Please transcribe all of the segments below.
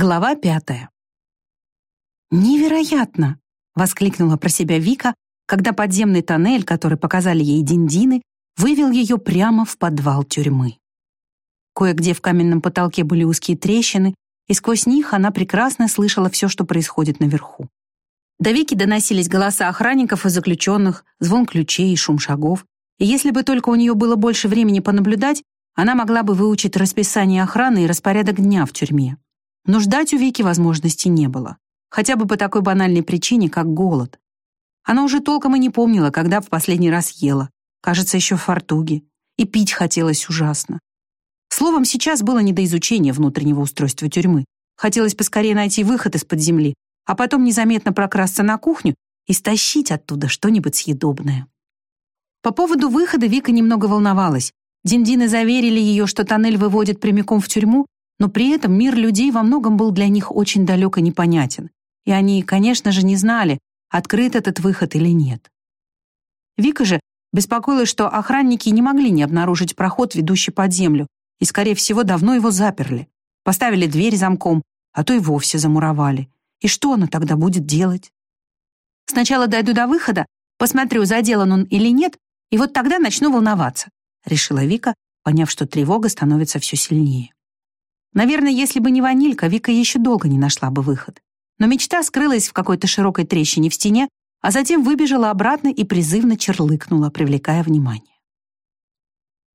Глава пятая. «Невероятно!» — воскликнула про себя Вика, когда подземный тоннель, который показали ей диндины, вывел ее прямо в подвал тюрьмы. Кое-где в каменном потолке были узкие трещины, и сквозь них она прекрасно слышала все, что происходит наверху. До Вики доносились голоса охранников и заключенных, звон ключей и шум шагов, и если бы только у нее было больше времени понаблюдать, она могла бы выучить расписание охраны и распорядок дня в тюрьме. Но ждать у Вики возможности не было. Хотя бы по такой банальной причине, как голод. Она уже толком и не помнила, когда в последний раз ела. Кажется, еще в фартуге. И пить хотелось ужасно. Словом, сейчас было не до изучения внутреннего устройства тюрьмы. Хотелось поскорее найти выход из-под земли, а потом незаметно прокрасться на кухню и стащить оттуда что-нибудь съедобное. По поводу выхода Вика немного волновалась. Диндины заверили ее, что тоннель выводит прямиком в тюрьму, но при этом мир людей во многом был для них очень далек и непонятен. И они, конечно же, не знали, открыт этот выход или нет. Вика же беспокоилась, что охранники не могли не обнаружить проход, ведущий под землю, и, скорее всего, давно его заперли. Поставили дверь замком, а то и вовсе замуровали. И что она тогда будет делать? Сначала дойду до выхода, посмотрю, заделан он или нет, и вот тогда начну волноваться, решила Вика, поняв, что тревога становится все сильнее. Наверное, если бы не ванилька, Вика еще долго не нашла бы выход. Но мечта скрылась в какой-то широкой трещине в стене, а затем выбежала обратно и призывно черлыкнула, привлекая внимание.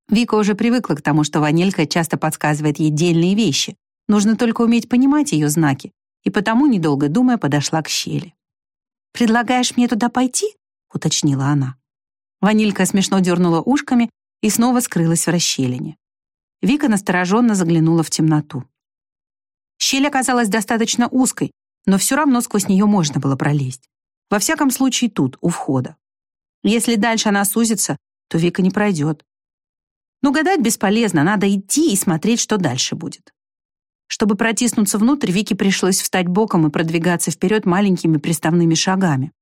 Вика уже привыкла к тому, что ванилька часто подсказывает ей дельные вещи. Нужно только уметь понимать ее знаки, и потому, недолго думая, подошла к щели. «Предлагаешь мне туда пойти?» — уточнила она. Ванилька смешно дернула ушками и снова скрылась в расщелине. Вика настороженно заглянула в темноту. Щель оказалась достаточно узкой, но все равно сквозь нее можно было пролезть. Во всяком случае тут, у входа. Если дальше она сузится, то Вика не пройдет. Но гадать бесполезно, надо идти и смотреть, что дальше будет. Чтобы протиснуться внутрь, Вике пришлось встать боком и продвигаться вперед маленькими приставными шагами.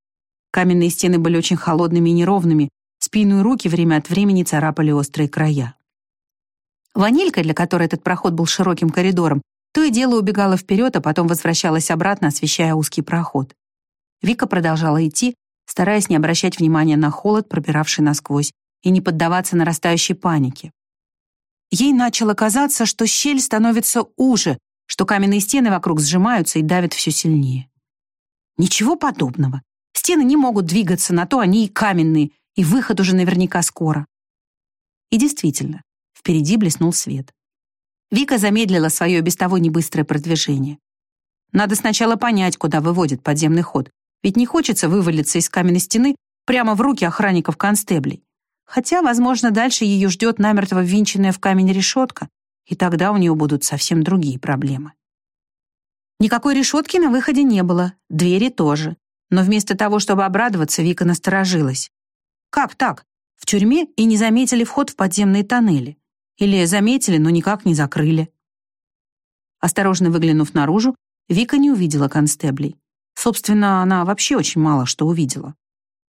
Каменные стены были очень холодными и неровными, спину и руки время от времени царапали острые края. Ванилька, для которой этот проход был широким коридором, то и дело убегала вперед, а потом возвращалась обратно, освещая узкий проход. Вика продолжала идти, стараясь не обращать внимания на холод, пробиравший насквозь, и не поддаваться нарастающей панике. Ей начало казаться, что щель становится уже, что каменные стены вокруг сжимаются и давят все сильнее. Ничего подобного. Стены не могут двигаться, на то они и каменные, и выход уже наверняка скоро. И действительно, Впереди блеснул свет. Вика замедлила свое без того небыстрое продвижение. Надо сначала понять, куда выводит подземный ход, ведь не хочется вывалиться из каменной стены прямо в руки охранников-констеблей. Хотя, возможно, дальше ее ждет намертво ввинченная в камень решетка, и тогда у нее будут совсем другие проблемы. Никакой решетки на выходе не было, двери тоже. Но вместо того, чтобы обрадоваться, Вика насторожилась. Как так? В тюрьме и не заметили вход в подземные тоннели. Или заметили, но никак не закрыли. Осторожно выглянув наружу, Вика не увидела констеблей. Собственно, она вообще очень мало что увидела.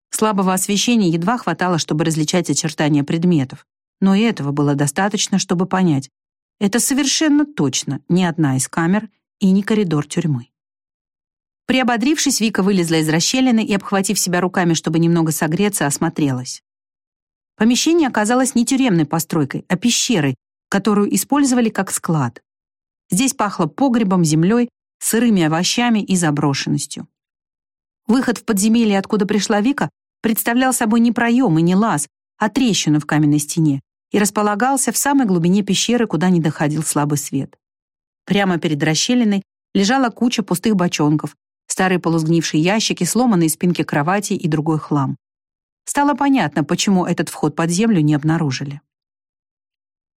Слабого освещения едва хватало, чтобы различать очертания предметов. Но и этого было достаточно, чтобы понять. Это совершенно точно не одна из камер и не коридор тюрьмы. Приободрившись, Вика вылезла из расщелины и, обхватив себя руками, чтобы немного согреться, осмотрелась. Помещение оказалось не тюремной постройкой, а пещерой, которую использовали как склад. Здесь пахло погребом, землей, сырыми овощами и заброшенностью. Выход в подземелье, откуда пришла Вика, представлял собой не проем и не лаз, а трещину в каменной стене и располагался в самой глубине пещеры, куда не доходил слабый свет. Прямо перед расщелиной лежала куча пустых бочонков, старые полусгнившие ящики, сломанные спинки кровати и другой хлам. Стало понятно, почему этот вход под землю не обнаружили.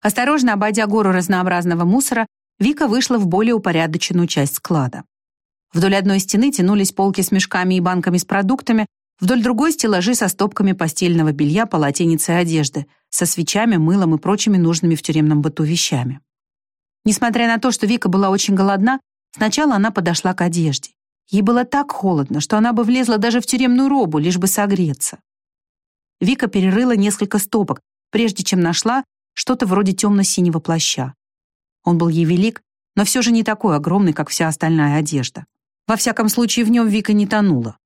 Осторожно обойдя гору разнообразного мусора, Вика вышла в более упорядоченную часть склада. Вдоль одной стены тянулись полки с мешками и банками с продуктами, вдоль другой стеллажи со стопками постельного белья, полотенец и одежды, со свечами, мылом и прочими нужными в тюремном быту вещами. Несмотря на то, что Вика была очень голодна, сначала она подошла к одежде. Ей было так холодно, что она бы влезла даже в тюремную робу, лишь бы согреться. Вика перерыла несколько стопок, прежде чем нашла что-то вроде темно-синего плаща. Он был ей велик, но все же не такой огромный, как вся остальная одежда. Во всяком случае, в нем Вика не тонула.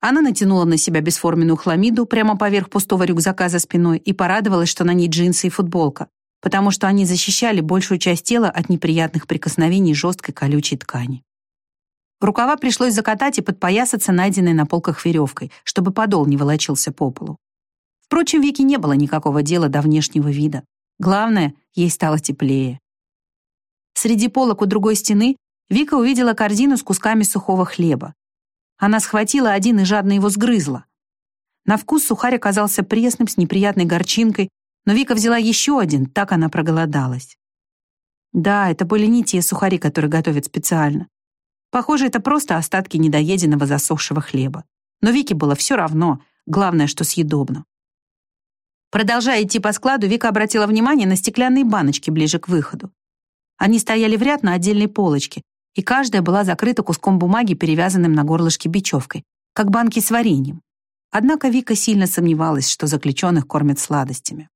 Она натянула на себя бесформенную хламиду прямо поверх пустого рюкзака за спиной и порадовалась, что на ней джинсы и футболка, потому что они защищали большую часть тела от неприятных прикосновений жесткой колючей ткани. Рукава пришлось закатать и подпоясаться найденной на полках веревкой, чтобы подол не волочился по полу. Впрочем, Вике не было никакого дела до внешнего вида. Главное, ей стало теплее. Среди полок у другой стены Вика увидела корзину с кусками сухого хлеба. Она схватила один и жадно его сгрызла. На вкус сухарь оказался пресным, с неприятной горчинкой, но Вика взяла еще один, так она проголодалась. Да, это были не те сухари, которые готовят специально. Похоже, это просто остатки недоеденного засохшего хлеба. Но Вике было все равно, главное, что съедобно. Продолжая идти по складу, Вика обратила внимание на стеклянные баночки ближе к выходу. Они стояли в ряд на отдельной полочке, и каждая была закрыта куском бумаги, перевязанным на горлышке бечевкой, как банки с вареньем. Однако Вика сильно сомневалась, что заключенных кормят сладостями.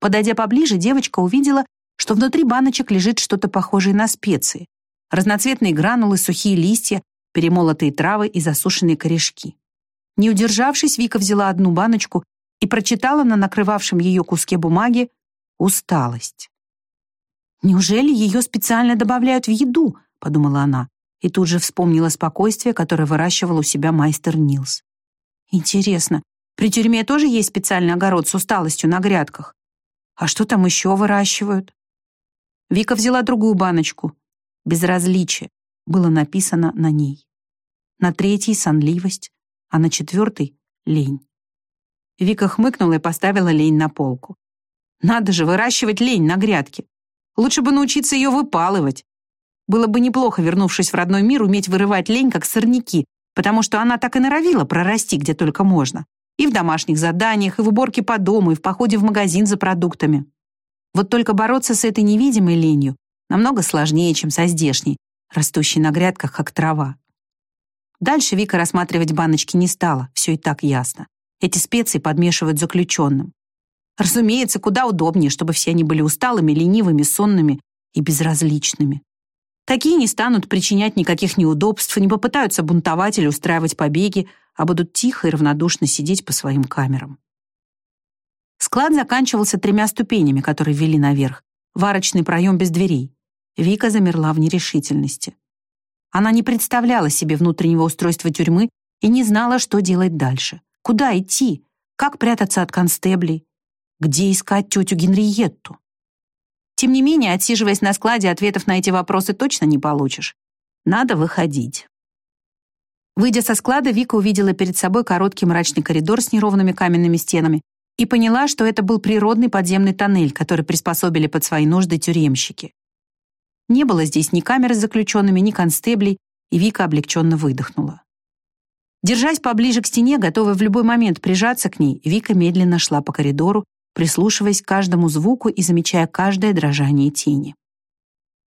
Подойдя поближе, девочка увидела, что внутри баночек лежит что-то похожее на специи. Разноцветные гранулы, сухие листья, перемолотые травы и засушенные корешки. Не удержавшись, Вика взяла одну баночку и прочитала на накрывавшем ее куске бумаги «Усталость». «Неужели ее специально добавляют в еду?» — подумала она, и тут же вспомнила спокойствие, которое выращивал у себя майстер Нилс. «Интересно, при тюрьме тоже есть специальный огород с усталостью на грядках? А что там еще выращивают? Вика взяла другую баночку. Безразличие было написано на ней. На третьей — сонливость, а на четвертой — лень. Вика хмыкнула и поставила лень на полку. Надо же выращивать лень на грядке. Лучше бы научиться ее выпалывать. Было бы неплохо, вернувшись в родной мир, уметь вырывать лень, как сорняки, потому что она так и норовила прорасти где только можно. И в домашних заданиях, и в уборке по дому, и в походе в магазин за продуктами. Вот только бороться с этой невидимой ленью намного сложнее, чем со здешней, растущей на грядках, как трава. Дальше Вика рассматривать баночки не стала, все и так ясно. Эти специи подмешивают заключенным. Разумеется, куда удобнее, чтобы все они были усталыми, ленивыми, сонными и безразличными. Такие не станут причинять никаких неудобств, не попытаются бунтовать или устраивать побеги, а будут тихо и равнодушно сидеть по своим камерам. Склад заканчивался тремя ступенями, которые вели наверх. Варочный проем без дверей. Вика замерла в нерешительности. Она не представляла себе внутреннего устройства тюрьмы и не знала, что делать дальше. Куда идти? Как прятаться от констеблей? Где искать тетю Генриетту? Тем не менее, отсиживаясь на складе, ответов на эти вопросы точно не получишь. Надо выходить. Выйдя со склада, Вика увидела перед собой короткий мрачный коридор с неровными каменными стенами и поняла, что это был природный подземный тоннель, который приспособили под свои нужды тюремщики. Не было здесь ни камер с заключенными, ни констеблей, и Вика облегченно выдохнула. Держась поближе к стене, готовая в любой момент прижаться к ней, Вика медленно шла по коридору, прислушиваясь к каждому звуку и замечая каждое дрожание тени.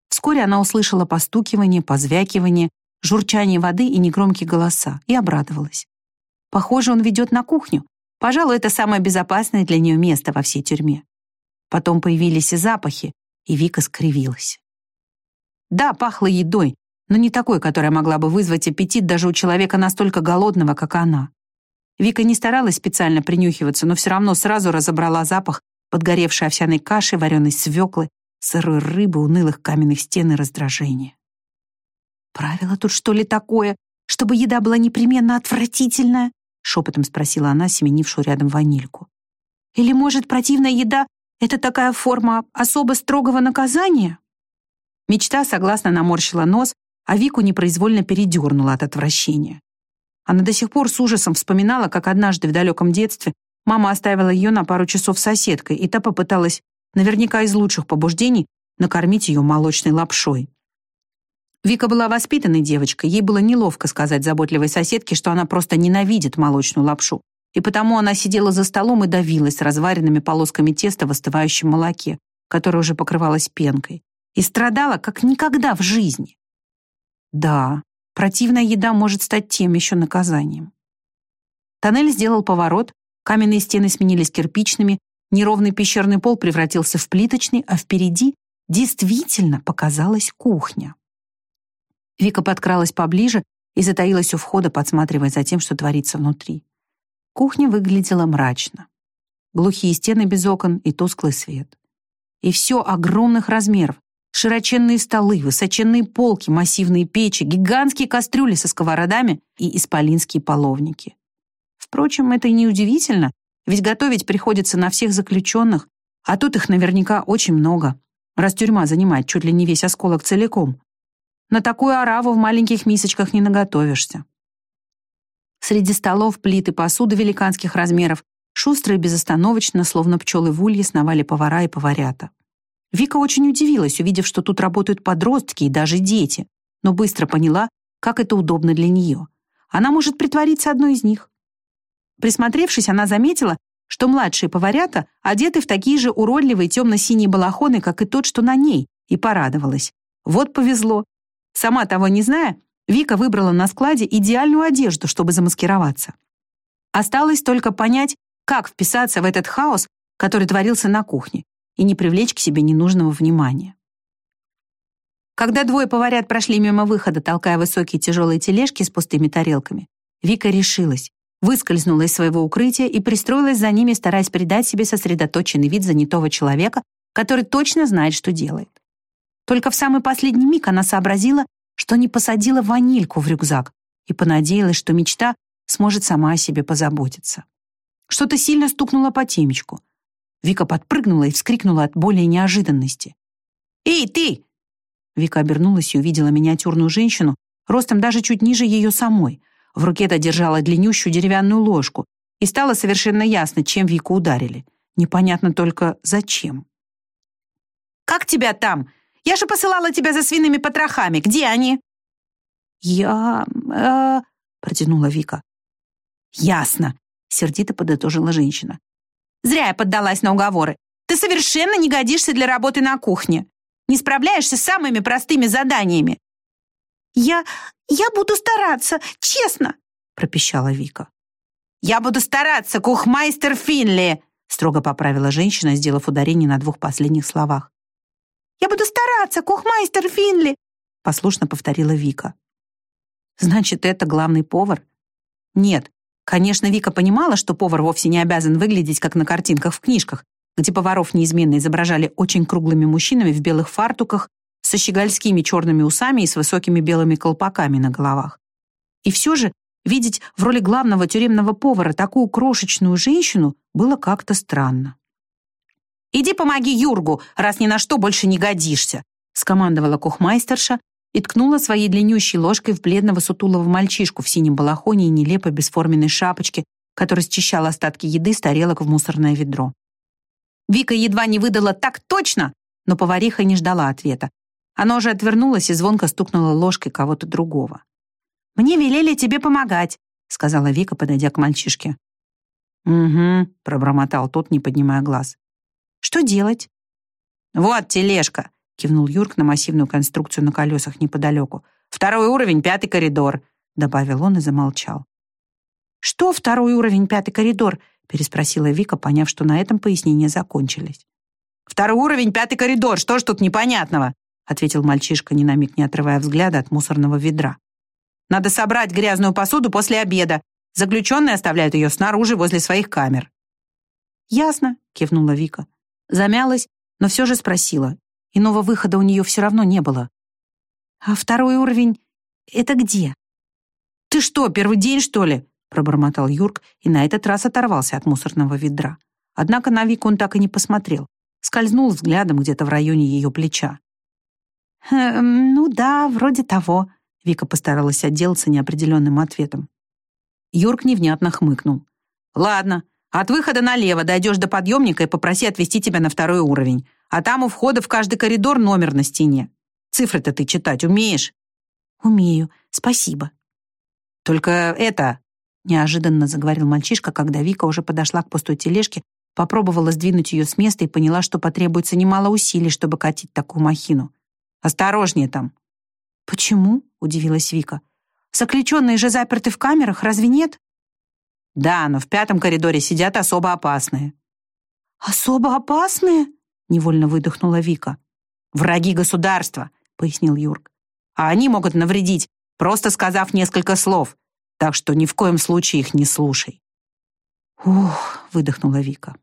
Вскоре она услышала постукивание, позвякивание, журчание воды и негромкие голоса, и обрадовалась. Похоже, он ведет на кухню. Пожалуй, это самое безопасное для нее место во всей тюрьме. Потом появились и запахи, и Вика скривилась. Да, пахло едой, но не такой, которая могла бы вызвать аппетит даже у человека настолько голодного, как она. Вика не старалась специально принюхиваться, но все равно сразу разобрала запах подгоревшей овсяной каши, вареной свеклы, сырой рыбы, унылых каменных стен и раздражения. «Правило тут что ли такое, чтобы еда была непременно отвратительная?» шепотом спросила она, семенившую рядом ванильку. «Или, может, противная еда — это такая форма особо строгого наказания?» Мечта согласно наморщила нос, а Вику непроизвольно передернула от отвращения. Она до сих пор с ужасом вспоминала, как однажды в далеком детстве мама оставила ее на пару часов соседкой, и та попыталась, наверняка из лучших побуждений, накормить ее молочной лапшой. Вика была воспитанной девочкой, ей было неловко сказать заботливой соседке, что она просто ненавидит молочную лапшу, и потому она сидела за столом и давилась разваренными полосками теста в остывающем молоке, которое уже покрывалось пенкой, и страдала, как никогда в жизни. Да, противная еда может стать тем еще наказанием. Тоннель сделал поворот, каменные стены сменились кирпичными, неровный пещерный пол превратился в плиточный, а впереди действительно показалась кухня. Вика подкралась поближе и затаилась у входа, подсматривая за тем, что творится внутри. Кухня выглядела мрачно. Глухие стены без окон и тусклый свет. И все огромных размеров. Широченные столы, высоченные полки, массивные печи, гигантские кастрюли со сковородами и исполинские половники. Впрочем, это и не удивительно, ведь готовить приходится на всех заключенных, а тут их наверняка очень много, раз тюрьма занимает чуть ли не весь осколок целиком. На такую ораву в маленьких мисочках не наготовишься. Среди столов, плит и посуды великанских размеров шустро и безостановочно, словно пчелы в улье, сновали повара и поварята. Вика очень удивилась, увидев, что тут работают подростки и даже дети, но быстро поняла, как это удобно для нее. Она может притвориться одной из них. Присмотревшись, она заметила, что младшие поварята одеты в такие же уродливые темно-синие балахоны, как и тот, что на ней, и порадовалась. Вот повезло. Сама того не зная, Вика выбрала на складе идеальную одежду, чтобы замаскироваться. Осталось только понять, как вписаться в этот хаос, который творился на кухне, и не привлечь к себе ненужного внимания. Когда двое поварят прошли мимо выхода, толкая высокие тяжелые тележки с пустыми тарелками, Вика решилась, выскользнула из своего укрытия и пристроилась за ними, стараясь придать себе сосредоточенный вид занятого человека, который точно знает, что делает. Только в самый последний миг она сообразила, что не посадила ванильку в рюкзак и понадеялась, что мечта сможет сама о себе позаботиться. Что-то сильно стукнуло по темечку. Вика подпрыгнула и вскрикнула от боли и неожиданности. «Эй, ты!» Вика обернулась и увидела миниатюрную женщину, ростом даже чуть ниже ее самой. В руке-то держала длиннющую деревянную ложку, и стало совершенно ясно, чем Вику ударили. Непонятно только, зачем. «Как тебя там?» Я же посылала тебя за свиными потрохами. Где они?» «Я... э...» — протянула Вика. «Ясно», — сердито подытожила женщина. «Зря я поддалась на уговоры. Ты совершенно не годишься для работы на кухне. Не справляешься с самыми простыми заданиями». «Я... я буду стараться, честно», — пропищала Вика. «Я буду стараться, кухмайстер Финли», — строго поправила женщина, сделав ударение на двух последних словах. Я буду стараться, кухмайстер Финли!» послушно повторила Вика. «Значит, это главный повар?» «Нет, конечно, Вика понимала, что повар вовсе не обязан выглядеть, как на картинках в книжках, где поваров неизменно изображали очень круглыми мужчинами в белых фартуках, со щегольскими черными усами и с высокими белыми колпаками на головах. И все же видеть в роли главного тюремного повара такую крошечную женщину было как-то странно. «Иди помоги Юргу, раз ни на что больше не годишься», скомандовала кухмайстерша и ткнула своей длиннющей ложкой в бледного сутулого мальчишку в синем балахоне и нелепой бесформенной шапочке, который счищал остатки еды с тарелок в мусорное ведро. Вика едва не выдала так точно, но повариха не ждала ответа. Она уже отвернулась и звонко стукнула ложкой кого-то другого. «Мне велели тебе помогать», — сказала Вика, подойдя к мальчишке. «Угу», — пробормотал тот, не поднимая глаз. Что делать?» «Вот тележка», — кивнул Юрк на массивную конструкцию на колесах неподалеку. «Второй уровень, пятый коридор», — добавил он и замолчал. «Что второй уровень, пятый коридор?» — переспросила Вика, поняв, что на этом пояснения закончились. «Второй уровень, пятый коридор, что ж тут непонятного?» — ответил мальчишка, ни на миг не отрывая взгляда от мусорного ведра. «Надо собрать грязную посуду после обеда. Заключенные оставляют ее снаружи возле своих камер». «Ясно», — кивнула Вика. Замялась, но все же спросила. Иного выхода у нее все равно не было. «А второй уровень — это где?» «Ты что, первый день, что ли?» — пробормотал Юрк и на этот раз оторвался от мусорного ведра. Однако на Вику он так и не посмотрел. Скользнул взглядом где-то в районе ее плеча. «Эм, «Ну да, вроде того», — Вика постаралась отделаться неопределенным ответом. Юрк невнятно хмыкнул. «Ладно, от выхода налево дойдешь до подъемника и попроси отвезти тебя на второй уровень. А там у входа в каждый коридор номер на стене. Цифры-то ты читать умеешь?» «Умею. Спасибо». «Только это...» — неожиданно заговорил мальчишка, когда Вика уже подошла к пустой тележке, попробовала сдвинуть ее с места и поняла, что потребуется немало усилий, чтобы катить такую махину. «Осторожнее там». «Почему?» — удивилась Вика. «Заключенные же заперты в камерах, разве нет?» Да, но в пятом коридоре сидят особо опасные. Особо опасные? Невольно выдохнула Вика. «Враги государства», — пояснил Юрк. «А они могут навредить, просто сказав несколько слов, так что ни в коем случае их не слушай». «Ух», — выдохнула Вика.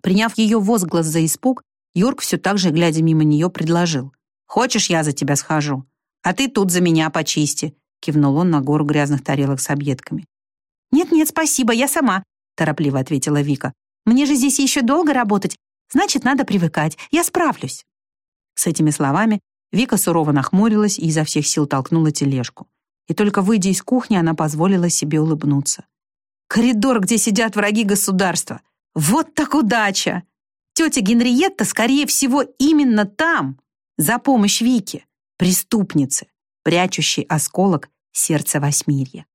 Приняв ее возглас за испуг, Юрк все так же, глядя мимо нее, предложил. «Хочешь, я за тебя схожу? А ты тут за меня почисти», — кивнул он на гору грязных тарелок с объедками. «Нет-нет, спасибо, я сама», — торопливо ответила Вика. «Мне же здесь еще долго работать, значит, надо привыкать, я справлюсь». С этими словами Вика сурово нахмурилась и изо всех сил толкнула тележку. И только выйдя из кухни, она позволила себе улыбнуться. «Коридор, где сидят враги государства! Вот так удача! Тетя Генриетта, скорее всего, именно там, за помощь Вике, преступнице, прячущей осколок сердца Восьмирья.